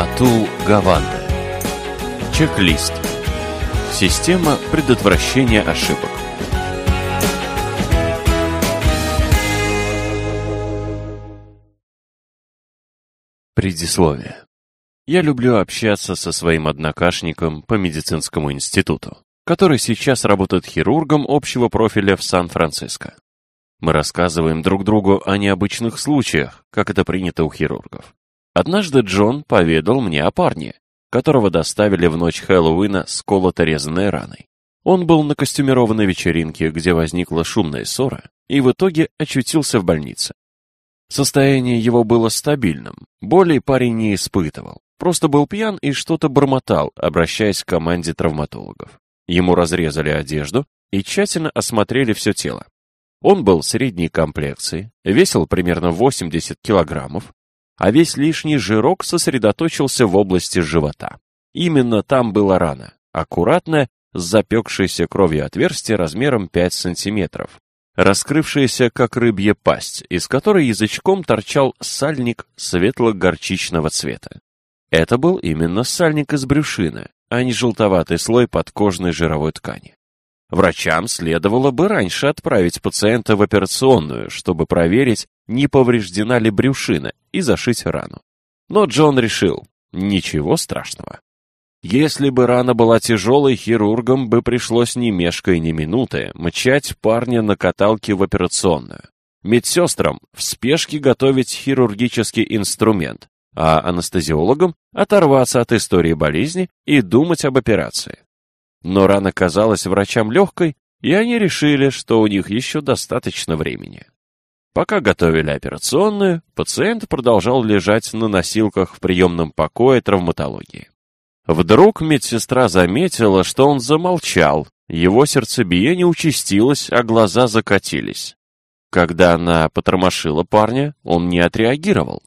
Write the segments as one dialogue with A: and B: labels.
A: Атул Гаванда. Чек-лист. Система предотвращения ошибок. Предисловие. Я люблю общаться со своим однокашником по медицинскому институту, который сейчас работает хирургом общего профиля в Сан-Франциско. Мы рассказываем друг другу о необычных случаях, как это принято у хирургов. Однажды Джон поведал мне о парне, которого доставили в ночь Хэллоуина с колото-резанной раной. Он был на костюмированной вечеринке, где возникла шумная ссора, и в итоге очутился в больнице. Состояние его было стабильным, боли парень не испытывал, просто был пьян и что-то бормотал, обращаясь к команде травматологов. Ему разрезали одежду и тщательно осмотрели все тело. Он был средней комплекции, весил примерно 80 килограммов, а весь лишний жирок сосредоточился в области живота. Именно там была рана, аккуратная, с запекшейся кровью отверстие размером 5 сантиметров, раскрывшаяся как рыбья пасть, из которой язычком торчал сальник светло-горчичного цвета. Это был именно сальник из брюшины, а не желтоватый слой подкожной жировой ткани. Врачам следовало бы раньше отправить пациента в операционную, чтобы проверить, не повреждена ли брюшина, и зашить рану. Но Джон решил, ничего страшного. Если бы рана была тяжелой, хирургам бы пришлось ни мешкой ни минуты мчать парня на каталке в операционную. Медсестрам в спешке готовить хирургический инструмент, а анестезиологам оторваться от истории болезни и думать об операции. Но рана казалась врачам легкой, и они решили, что у них еще достаточно времени. Пока готовили операционную, пациент продолжал лежать на носилках в приемном покое травматологии. Вдруг медсестра заметила, что он замолчал, его сердцебиение участилось, а глаза закатились. Когда она потормошила парня, он не отреагировал.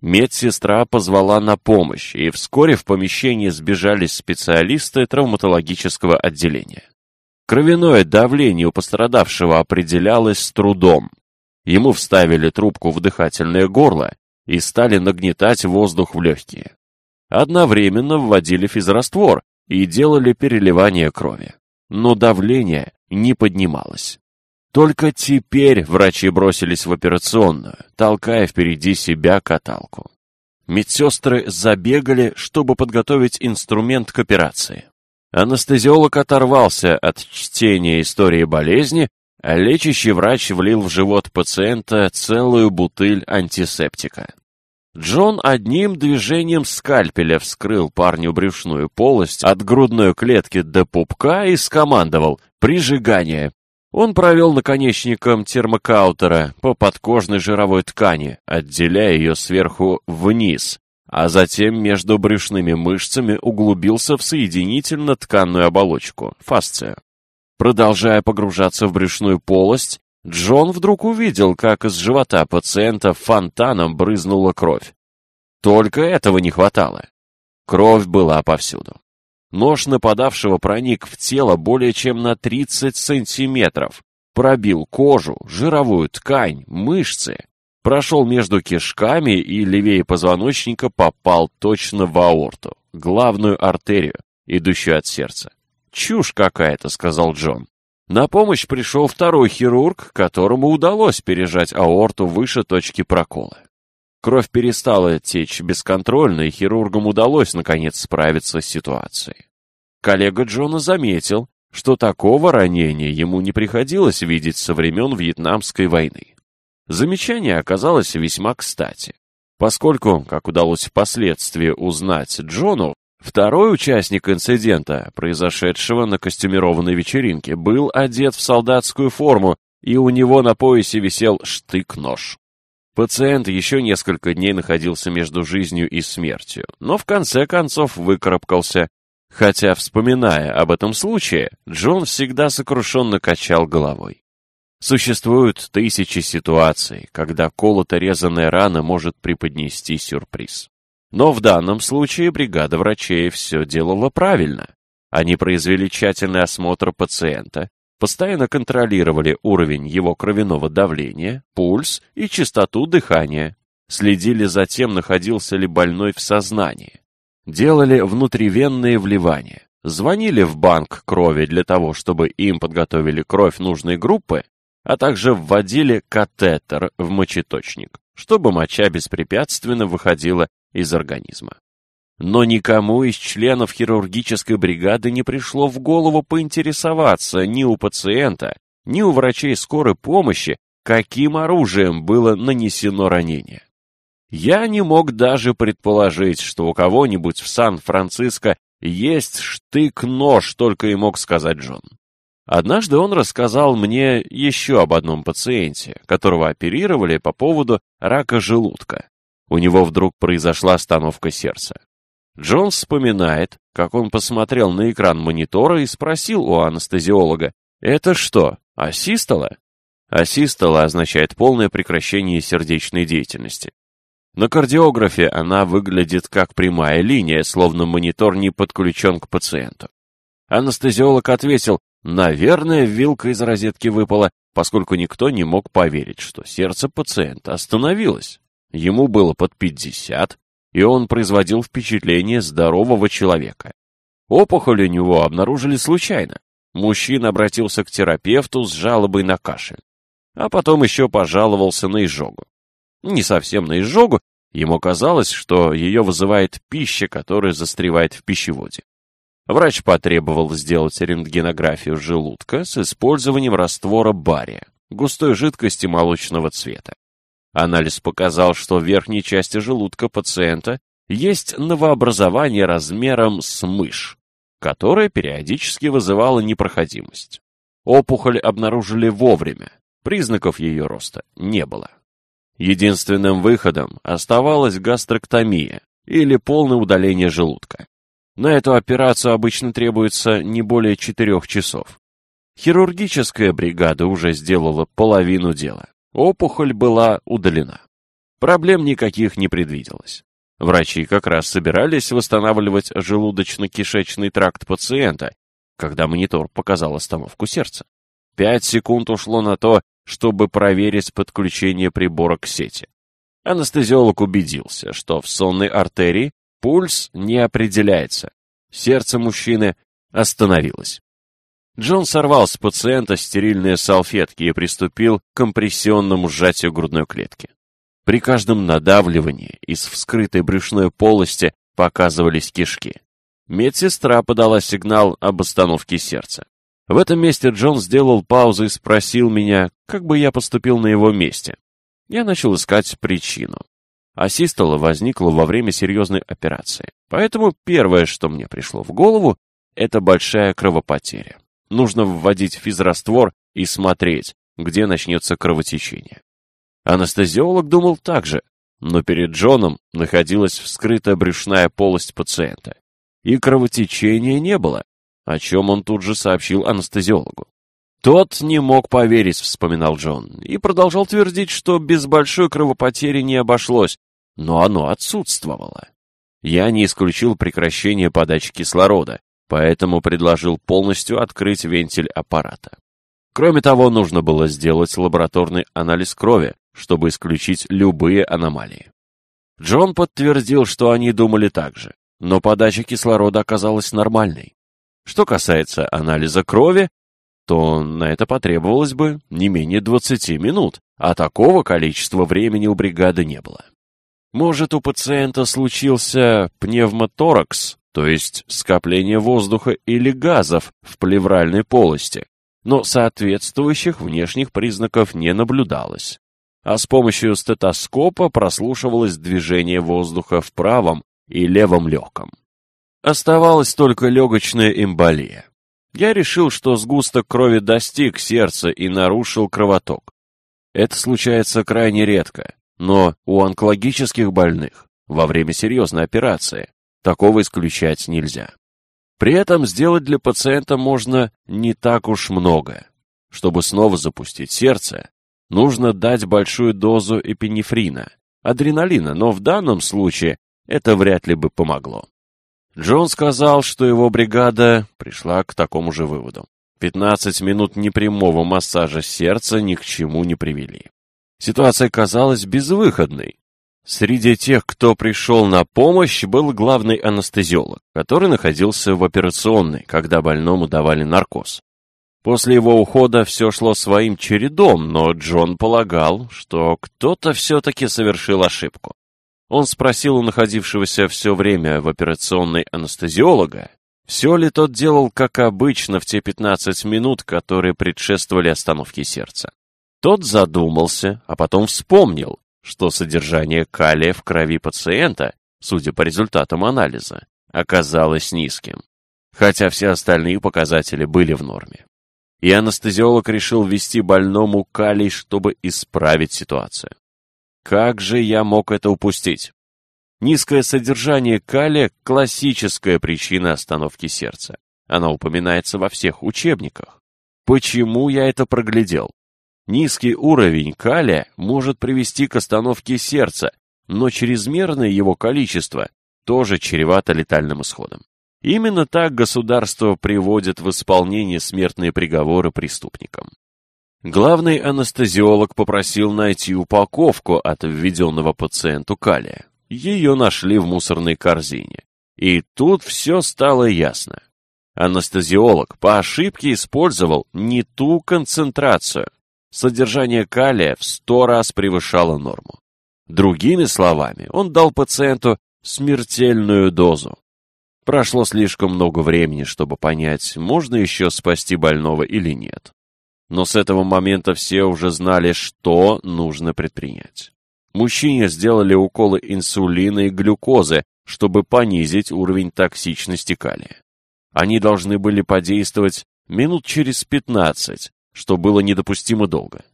A: Медсестра позвала на помощь, и вскоре в помещении сбежались специалисты травматологического отделения. Кровяное давление у пострадавшего определялось с трудом. Ему вставили трубку в дыхательное горло и стали нагнетать воздух в легкие. Одновременно вводили физраствор и делали переливание крови. Но давление не поднималось. Только теперь врачи бросились в операционную, толкая впереди себя каталку. Медсестры забегали, чтобы подготовить инструмент к операции. Анестезиолог оторвался от чтения истории болезни, лечащий врач влил в живот пациента целую бутыль антисептика. Джон одним движением скальпеля вскрыл парню брюшную полость от грудной клетки до пупка и скомандовал «Прижигание». Он провел наконечником термокаутера по подкожной жировой ткани, отделяя ее сверху вниз, а затем между брюшными мышцами углубился в соединительно-тканную оболочку, фасцию. Продолжая погружаться в брюшную полость, Джон вдруг увидел, как из живота пациента фонтаном брызнула кровь. Только этого не хватало. Кровь была повсюду. Нож нападавшего проник в тело более чем на 30 сантиметров, пробил кожу, жировую ткань, мышцы, прошел между кишками и левее позвоночника попал точно в аорту, главную артерию, идущую от сердца. «Чушь какая-то», — сказал Джон. На помощь пришел второй хирург, которому удалось пережать аорту выше точки прокола. Кровь перестала течь бесконтрольно, и хирургам удалось, наконец, справиться с ситуацией. Коллега Джона заметил, что такого ранения ему не приходилось видеть со времен Вьетнамской войны. Замечание оказалось весьма кстати, поскольку, как удалось впоследствии узнать Джону, второй участник инцидента, произошедшего на костюмированной вечеринке, был одет в солдатскую форму, и у него на поясе висел штык-нож. Пациент еще несколько дней находился между жизнью и смертью, но в конце концов выкарабкался. Хотя, вспоминая об этом случае, Джон всегда сокрушенно качал головой. Существуют тысячи ситуаций, когда колото-резанная рана может преподнести сюрприз. Но в данном случае бригада врачей все делала правильно. Они произвели тщательный осмотр пациента, постоянно контролировали уровень его кровяного давления, пульс и частоту дыхания, следили за тем, находился ли больной в сознании, делали внутривенные вливания, звонили в банк крови для того, чтобы им подготовили кровь нужной группы, а также вводили катетер в мочеточник, чтобы моча беспрепятственно выходила из организма. Но никому из членов хирургической бригады не пришло в голову поинтересоваться ни у пациента, ни у врачей скорой помощи, каким оружием было нанесено ранение. Я не мог даже предположить, что у кого-нибудь в Сан-Франциско есть штык-нож, только и мог сказать Джон. Однажды он рассказал мне еще об одном пациенте, которого оперировали по поводу рака желудка. У него вдруг произошла остановка сердца. Джон вспоминает, как он посмотрел на экран монитора и спросил у анестезиолога, «Это что, асистола?» Асистола означает полное прекращение сердечной деятельности. На кардиографе она выглядит как прямая линия, словно монитор не подключен к пациенту. Анестезиолог ответил, Наверное, вилка из розетки выпала, поскольку никто не мог поверить, что сердце пациента остановилось. Ему было под 50, и он производил впечатление здорового человека. Опухоль у него обнаружили случайно. Мужчина обратился к терапевту с жалобой на кашель, а потом еще пожаловался на изжогу. Не совсем на изжогу, ему казалось, что ее вызывает пища, которая застревает в пищеводе. Врач потребовал сделать рентгенографию желудка с использованием раствора бария, густой жидкости молочного цвета. Анализ показал, что в верхней части желудка пациента есть новообразование размером с мышь, которое периодически вызывало непроходимость. Опухоль обнаружили вовремя, признаков ее роста не было. Единственным выходом оставалась гастроктомия или полное удаление желудка. На эту операцию обычно требуется не более четырех часов. Хирургическая бригада уже сделала половину дела. Опухоль была удалена. Проблем никаких не предвиделось. Врачи как раз собирались восстанавливать желудочно-кишечный тракт пациента, когда монитор показал остановку сердца. Пять секунд ушло на то, чтобы проверить подключение прибора к сети. Анестезиолог убедился, что в сонной артерии Пульс не определяется. Сердце мужчины остановилось. Джон сорвал с пациента стерильные салфетки и приступил к компрессионному сжатию грудной клетки. При каждом надавливании из вскрытой брюшной полости показывались кишки. Медсестра подала сигнал об остановке сердца. В этом месте Джон сделал паузу и спросил меня, как бы я поступил на его месте. Я начал искать причину. Асистола возникла во время серьезной операции. Поэтому первое, что мне пришло в голову, это большая кровопотеря. Нужно вводить физраствор и смотреть, где начнется кровотечение. Анестезиолог думал так же, но перед Джоном находилась вскрытая брюшная полость пациента. И кровотечения не было, о чем он тут же сообщил анестезиологу. Тот не мог поверить, вспоминал Джон, и продолжал твердить, что без большой кровопотери не обошлось, но оно отсутствовало. Я не исключил прекращение подачи кислорода, поэтому предложил полностью открыть вентиль аппарата. Кроме того, нужно было сделать лабораторный анализ крови, чтобы исключить любые аномалии. Джон подтвердил, что они думали так же, но подача кислорода оказалась нормальной. Что касается анализа крови, то на это потребовалось бы не менее 20 минут, а такого количества времени у бригады не было. Может, у пациента случился пневмоторакс, то есть скопление воздуха или газов в плевральной полости, но соответствующих внешних признаков не наблюдалось. А с помощью стетоскопа прослушивалось движение воздуха в правом и левом легком. Оставалась только легочная эмболия. Я решил, что сгусток крови достиг сердца и нарушил кровоток. Это случается крайне редко, но у онкологических больных во время серьезной операции такого исключать нельзя. При этом сделать для пациента можно не так уж много. Чтобы снова запустить сердце, нужно дать большую дозу эпинефрина, адреналина, но в данном случае это вряд ли бы помогло. Джон сказал, что его бригада пришла к такому же выводу. 15 минут непрямого массажа сердца ни к чему не привели. Ситуация казалась безвыходной. Среди тех, кто пришел на помощь, был главный анестезиолог, который находился в операционной, когда больному давали наркоз. После его ухода все шло своим чередом, но Джон полагал, что кто-то все-таки совершил ошибку. Он спросил у находившегося все время в операционной анестезиолога, все ли тот делал как обычно в те 15 минут, которые предшествовали остановке сердца. Тот задумался, а потом вспомнил, что содержание калия в крови пациента, судя по результатам анализа, оказалось низким, хотя все остальные показатели были в норме. И анестезиолог решил ввести больному калий, чтобы исправить ситуацию. Как же я мог это упустить? Низкое содержание калия – классическая причина остановки сердца. Она упоминается во всех учебниках. Почему я это проглядел? Низкий уровень калия может привести к остановке сердца, но чрезмерное его количество тоже чревато летальным исходом. Именно так государство приводит в исполнение смертные приговоры преступникам. Главный анестезиолог попросил найти упаковку от введенного пациенту калия. Ее нашли в мусорной корзине. И тут все стало ясно. Анестезиолог по ошибке использовал не ту концентрацию, содержание калия в сто раз превышало норму. Другими словами, он дал пациенту смертельную дозу. Прошло слишком много времени, чтобы понять, можно еще спасти больного или нет. Но с этого момента все уже знали, что нужно предпринять. Мужчине сделали уколы инсулина и глюкозы, чтобы понизить уровень токсичности калия. Они должны были подействовать минут через 15, что было недопустимо долго.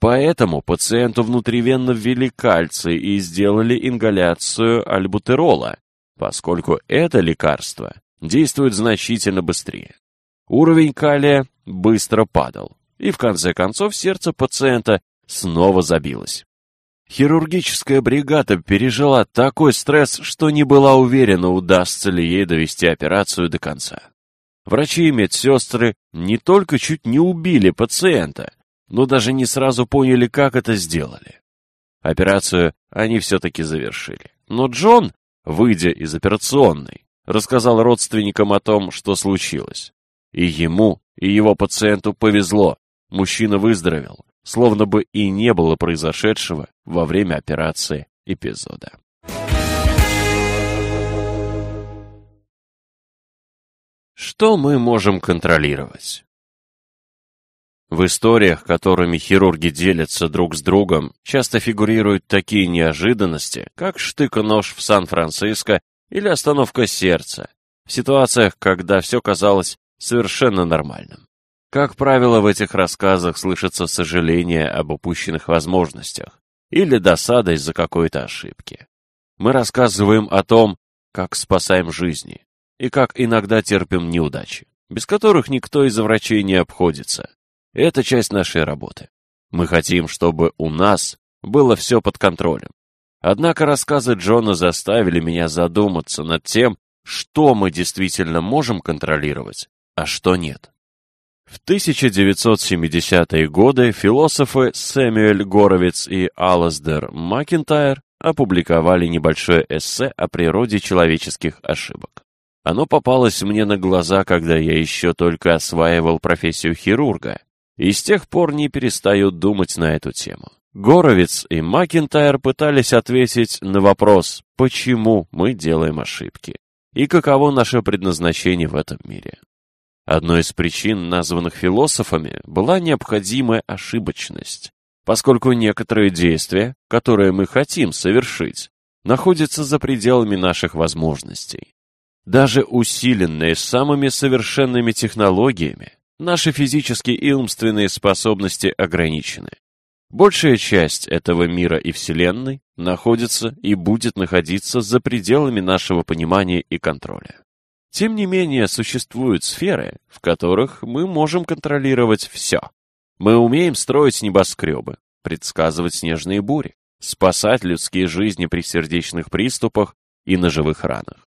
A: Поэтому пациенту внутривенно ввели кальций и сделали ингаляцию альбутерола, поскольку это лекарство действует значительно быстрее. Уровень калия быстро падал, и в конце концов сердце пациента снова забилось. Хирургическая бригада пережила такой стресс, что не была уверена, удастся ли ей довести операцию до конца. Врачи и медсестры не только чуть не убили пациента, но даже не сразу поняли, как это сделали. Операцию они все-таки завершили. Но Джон, выйдя из операционной, рассказал родственникам о том, что случилось. И ему, и его пациенту повезло. Мужчина выздоровел, словно бы и не было произошедшего во время операции эпизода. Что мы можем контролировать? В историях, которыми хирурги делятся друг с другом, часто фигурируют такие неожиданности, как штык-нож в Сан-Франциско или остановка сердца, в ситуациях, когда все казалось совершенно нормальным. Как правило, в этих рассказах слышится сожаление об упущенных возможностях или досада из-за какой-то ошибки. Мы рассказываем о том, как спасаем жизни, и как иногда терпим неудачи, без которых никто из врачей не обходится. Это часть нашей работы. Мы хотим, чтобы у нас было все под контролем. Однако рассказы Джона заставили меня задуматься над тем, что мы действительно можем контролировать, а что нет. В 1970-е годы философы Сэмюэль Горовиц и Аласдер Макинтайр опубликовали небольшое эссе о природе человеческих ошибок. Оно попалось мне на глаза, когда я еще только осваивал профессию хирурга, и с тех пор не перестаю думать на эту тему. Горовец и Макинтайр пытались ответить на вопрос, почему мы делаем ошибки и каково наше предназначение в этом мире. Одной из причин, названных философами, была необходимая ошибочность, поскольку некоторые действия, которые мы хотим совершить, находятся за пределами наших возможностей. Даже усиленные самыми совершенными технологиями, наши физические и умственные способности ограничены. Большая часть этого мира и Вселенной находится и будет находиться за пределами нашего понимания и контроля. Тем не менее, существуют сферы, в которых мы можем контролировать все. Мы умеем строить небоскребы, предсказывать снежные бури, спасать людские жизни при сердечных приступах и ножевых ранах.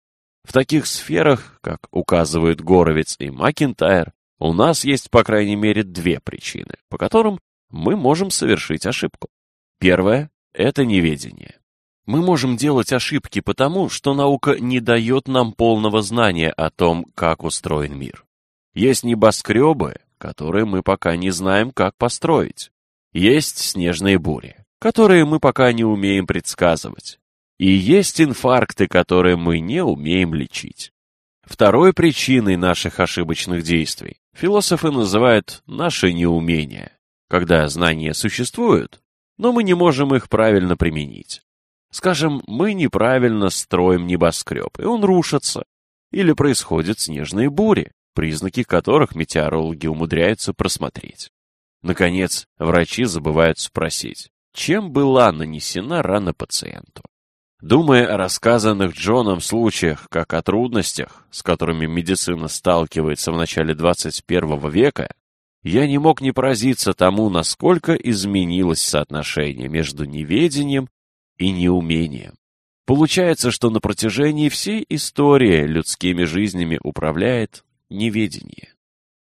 A: В таких сферах, как указывают Горовец и Макинтайр, у нас есть по крайней мере две причины, по которым мы можем совершить ошибку. Первое – это неведение. Мы можем делать ошибки потому, что наука не дает нам полного знания о том, как устроен мир. Есть небоскребы, которые мы пока не знаем, как построить. Есть снежные бури, которые мы пока не умеем предсказывать. И есть инфаркты, которые мы не умеем лечить. Второй причиной наших ошибочных действий философы называют наше неумение, когда знания существуют, но мы не можем их правильно применить. Скажем, мы неправильно строим небоскреб, и он рушится. Или происходят снежные бури, признаки которых метеорологи умудряются просмотреть. Наконец, врачи забывают спросить, чем была нанесена рана пациенту. Думая о рассказанных Джоном случаях, как о трудностях, с которыми медицина сталкивается в начале 21 века, я не мог не поразиться тому, насколько изменилось соотношение между неведением и неумением. Получается, что на протяжении всей истории людскими жизнями управляет неведение.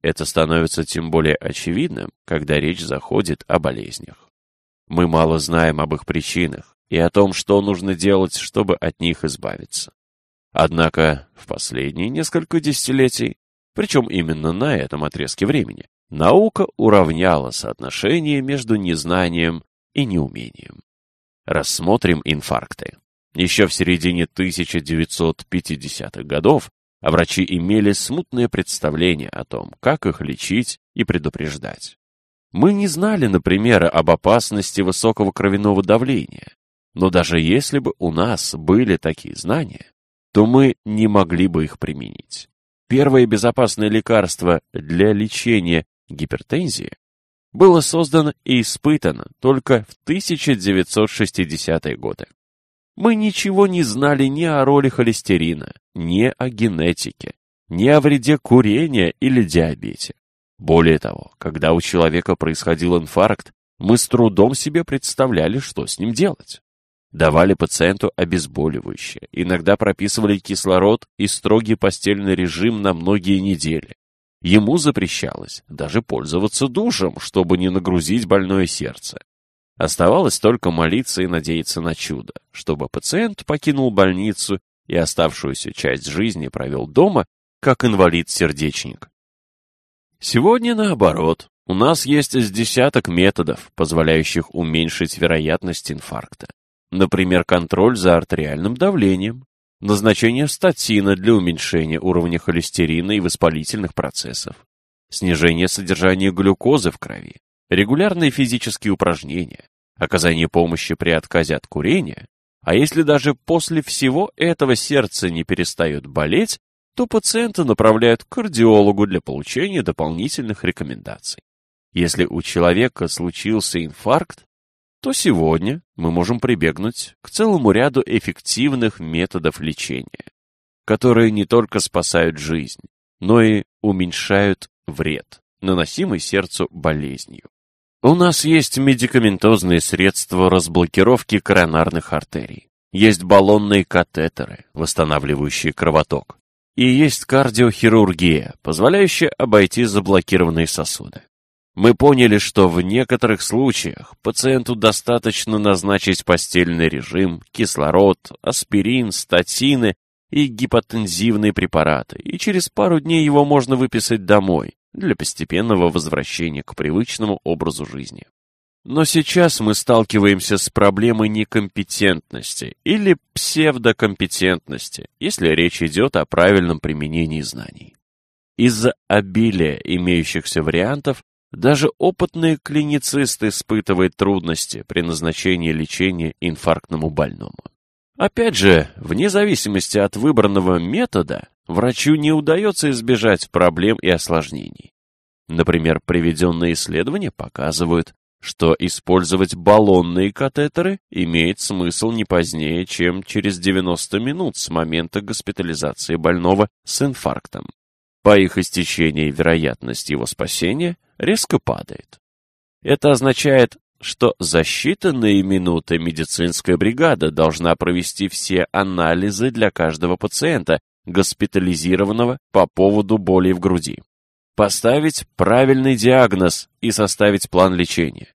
A: Это становится тем более очевидным, когда речь заходит о болезнях. Мы мало знаем об их причинах и о том, что нужно делать, чтобы от них избавиться. Однако в последние несколько десятилетий, причем именно на этом отрезке времени, наука уравняла соотношение между незнанием и неумением. Рассмотрим инфаркты. Еще в середине 1950-х годов врачи имели смутное представление о том, как их лечить и предупреждать. Мы не знали, например, об опасности высокого кровяного давления, но даже если бы у нас были такие знания, то мы не могли бы их применить. Первое безопасное лекарство для лечения гипертензии было создано и испытано только в 1960-е годы. Мы ничего не знали ни о роли холестерина, ни о генетике, ни о вреде курения или диабете. Более того, когда у человека происходил инфаркт, мы с трудом себе представляли, что с ним делать. Давали пациенту обезболивающее, иногда прописывали кислород и строгий постельный режим на многие недели. Ему запрещалось даже пользоваться душем, чтобы не нагрузить больное сердце. Оставалось только молиться и надеяться на чудо, чтобы пациент покинул больницу и оставшуюся часть жизни провел дома, как инвалид-сердечник. Сегодня наоборот. У нас есть с десяток методов, позволяющих уменьшить вероятность инфаркта. Например, контроль за артериальным давлением, назначение статина для уменьшения уровня холестерина и воспалительных процессов, снижение содержания глюкозы в крови, регулярные физические упражнения, оказание помощи при отказе от курения, а если даже после всего этого сердце не перестает болеть, то пациента направляют к кардиологу для получения дополнительных рекомендаций. Если у человека случился инфаркт, то сегодня мы можем прибегнуть к целому ряду эффективных методов лечения, которые не только спасают жизнь, но и уменьшают вред, наносимый сердцу болезнью. У нас есть медикаментозные средства разблокировки коронарных артерий, есть баллонные катетеры, восстанавливающие кровоток, и есть кардиохирургия, позволяющая обойти заблокированные сосуды. Мы поняли, что в некоторых случаях пациенту достаточно назначить постельный режим, кислород, аспирин, статины и гипотензивные препараты, и через пару дней его можно выписать домой для постепенного возвращения к привычному образу жизни. Но сейчас мы сталкиваемся с проблемой некомпетентности или псевдокомпетентности, если речь идет о правильном применении знаний. Из-за обилия имеющихся вариантов даже опытные клиницисты испытывают трудности при назначении лечения инфарктному больному. Опять же, вне зависимости от выбранного метода, врачу не удается избежать проблем и осложнений. Например, приведенные исследования показывают, что использовать баллонные катетеры имеет смысл не позднее, чем через 90 минут с момента госпитализации больного с инфарктом. По их истечении вероятность его спасения резко падает. Это означает, что за считанные минуты медицинская бригада должна провести все анализы для каждого пациента, госпитализированного по поводу боли в груди, поставить правильный диагноз и составить план лечения.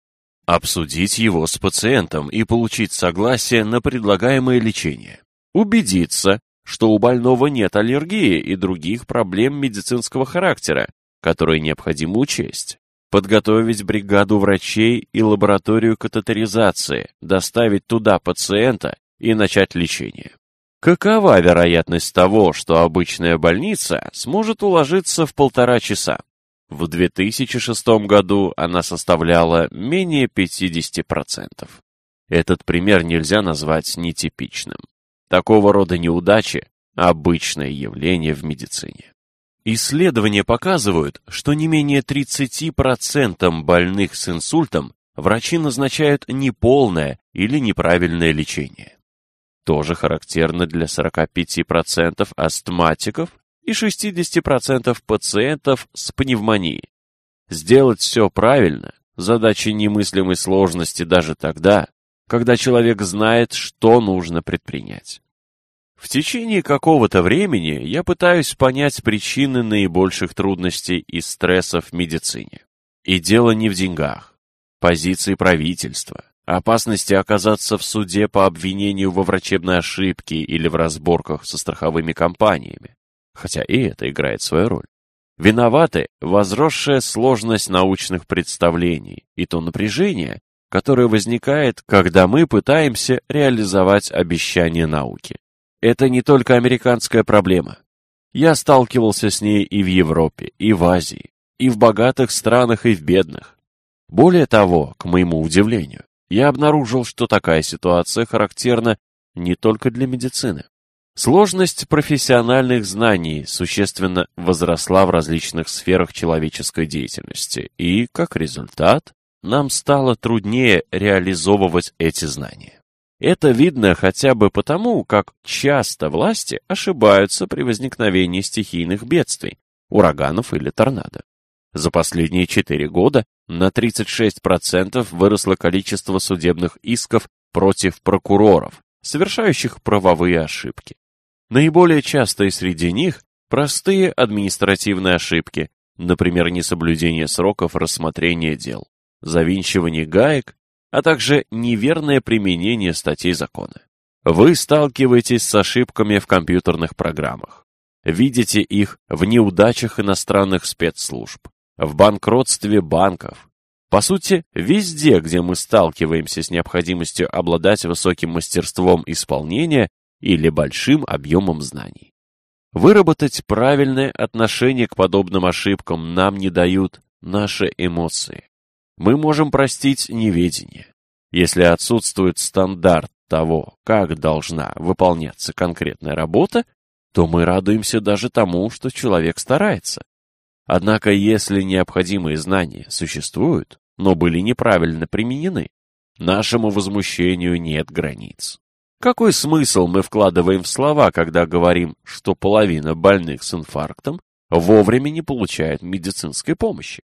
A: обсудить его с пациентом и получить согласие на предлагаемое лечение, убедиться, что у больного нет аллергии и других проблем медицинского характера, которые необходимо учесть, подготовить бригаду врачей и лабораторию катетеризации, доставить туда пациента и начать лечение. Какова вероятность того, что обычная больница сможет уложиться в полтора часа? В 2006 году она составляла менее 50%. Этот пример нельзя назвать нетипичным. Такого рода неудачи – обычное явление в медицине. Исследования показывают, что не менее 30% больных с инсультом врачи назначают неполное или неправильное лечение. Тоже характерно для 45% астматиков и 60% пациентов с пневмонией. Сделать все правильно – задача немыслимой сложности даже тогда, когда человек знает, что нужно предпринять. В течение какого-то времени я пытаюсь понять причины наибольших трудностей и стрессов в медицине. И дело не в деньгах, позиции правительства, опасности оказаться в суде по обвинению во врачебной ошибке или в разборках со страховыми компаниями, хотя и это играет свою роль. Виноваты возросшая сложность научных представлений и то напряжение, которое возникает, когда мы пытаемся реализовать обещания науки. Это не только американская проблема. Я сталкивался с ней и в Европе, и в Азии, и в богатых странах, и в бедных. Более того, к моему удивлению, я обнаружил, что такая ситуация характерна не только для медицины. Сложность профессиональных знаний существенно возросла в различных сферах человеческой деятельности, и, как результат, нам стало труднее реализовывать эти знания. Это видно хотя бы потому, как часто власти ошибаются при возникновении стихийных бедствий, ураганов или торнадо. За последние четыре года на 36% выросло количество судебных исков против прокуроров, совершающих правовые ошибки. Наиболее частые среди них простые административные ошибки, например, несоблюдение сроков рассмотрения дел, завинчивание гаек а также неверное применение статей закона. Вы сталкиваетесь с ошибками в компьютерных программах. Видите их в неудачах иностранных спецслужб, в банкротстве банков. По сути, везде, где мы сталкиваемся с необходимостью обладать высоким мастерством исполнения или большим объемом знаний. Выработать правильное отношение к подобным ошибкам нам не дают наши эмоции мы можем простить неведение. Если отсутствует стандарт того, как должна выполняться конкретная работа, то мы радуемся даже тому, что человек старается. Однако, если необходимые знания существуют, но были неправильно применены, нашему возмущению нет границ. Какой смысл мы вкладываем в слова, когда говорим, что половина больных с инфарктом вовремя не получает медицинской помощи?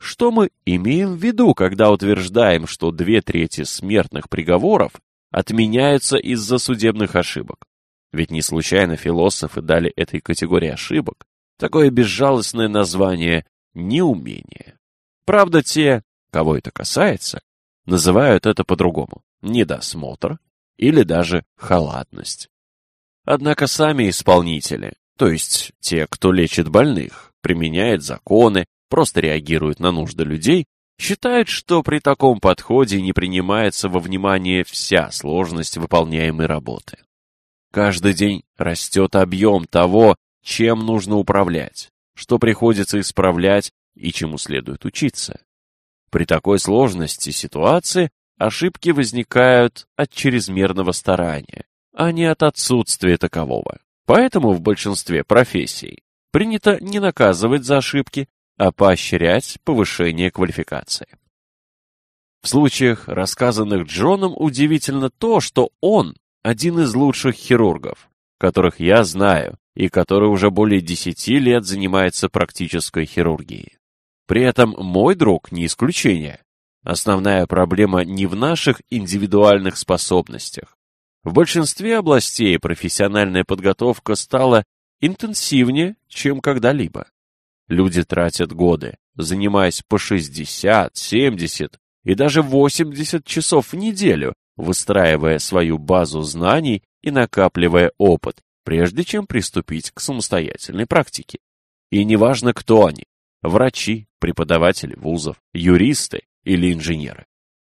A: Что мы имеем в виду, когда утверждаем, что две трети смертных приговоров отменяются из-за судебных ошибок? Ведь не случайно философы дали этой категории ошибок такое безжалостное название «неумение». Правда, те, кого это касается, называют это по-другому – недосмотр или даже халатность. Однако сами исполнители, то есть те, кто лечит больных, применяет законы, просто реагируют на нужды людей, считают, что при таком подходе не принимается во внимание вся сложность выполняемой работы. Каждый день растет объем того, чем нужно управлять, что приходится исправлять и чему следует учиться. При такой сложности ситуации ошибки возникают от чрезмерного старания, а не от отсутствия такового. Поэтому в большинстве профессий принято не наказывать за ошибки, а поощрять повышение квалификации. В случаях, рассказанных Джоном, удивительно то, что он один из лучших хирургов, которых я знаю, и который уже более десяти лет занимается практической хирургией. При этом мой друг не исключение. Основная проблема не в наших индивидуальных способностях. В большинстве областей профессиональная подготовка стала интенсивнее, чем когда-либо. Люди тратят годы, занимаясь по 60, 70 и даже 80 часов в неделю, выстраивая свою базу знаний и накапливая опыт, прежде чем приступить к самостоятельной практике. И неважно, кто они – врачи, преподаватели вузов, юристы или инженеры.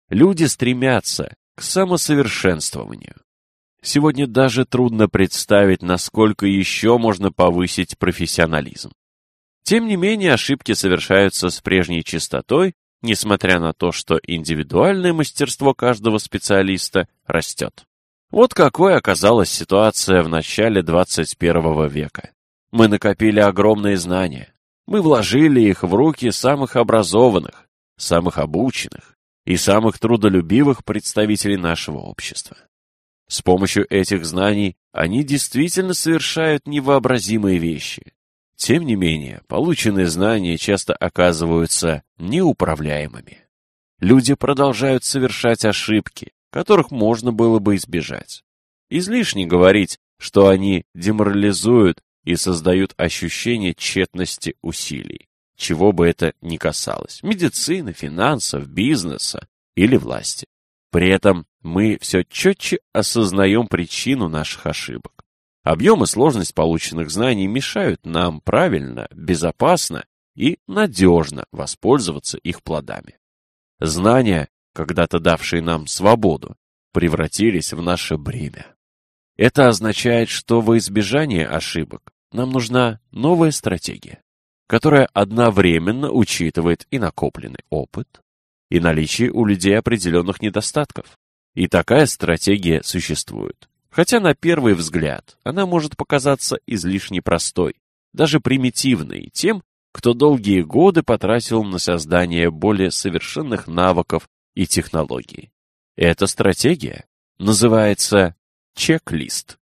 A: Люди стремятся к самосовершенствованию. Сегодня даже трудно представить, насколько еще можно повысить профессионализм. Тем не менее, ошибки совершаются с прежней частотой, несмотря на то, что индивидуальное мастерство каждого специалиста растет. Вот какой оказалась ситуация в начале 21 века. Мы накопили огромные знания. Мы вложили их в руки самых образованных, самых обученных и самых трудолюбивых представителей нашего общества. С помощью этих знаний они действительно совершают невообразимые вещи, тем не менее, полученные знания часто оказываются неуправляемыми. Люди продолжают совершать ошибки, которых можно было бы избежать. Излишне говорить, что они деморализуют и создают ощущение тщетности усилий, чего бы это ни касалось – медицины, финансов, бизнеса или власти. При этом мы все четче осознаем причину наших ошибок. Объем и сложность полученных знаний мешают нам правильно, безопасно и надежно воспользоваться их плодами. Знания, когда-то давшие нам свободу, превратились в наше бремя. Это означает, что во избежание ошибок нам нужна новая стратегия, которая одновременно учитывает и накопленный опыт, и наличие у людей определенных недостатков. И такая стратегия существует. Хотя на первый взгляд она может показаться излишне простой, даже примитивной тем, кто долгие годы потратил на создание более совершенных навыков и технологий. Эта стратегия называется чек-лист.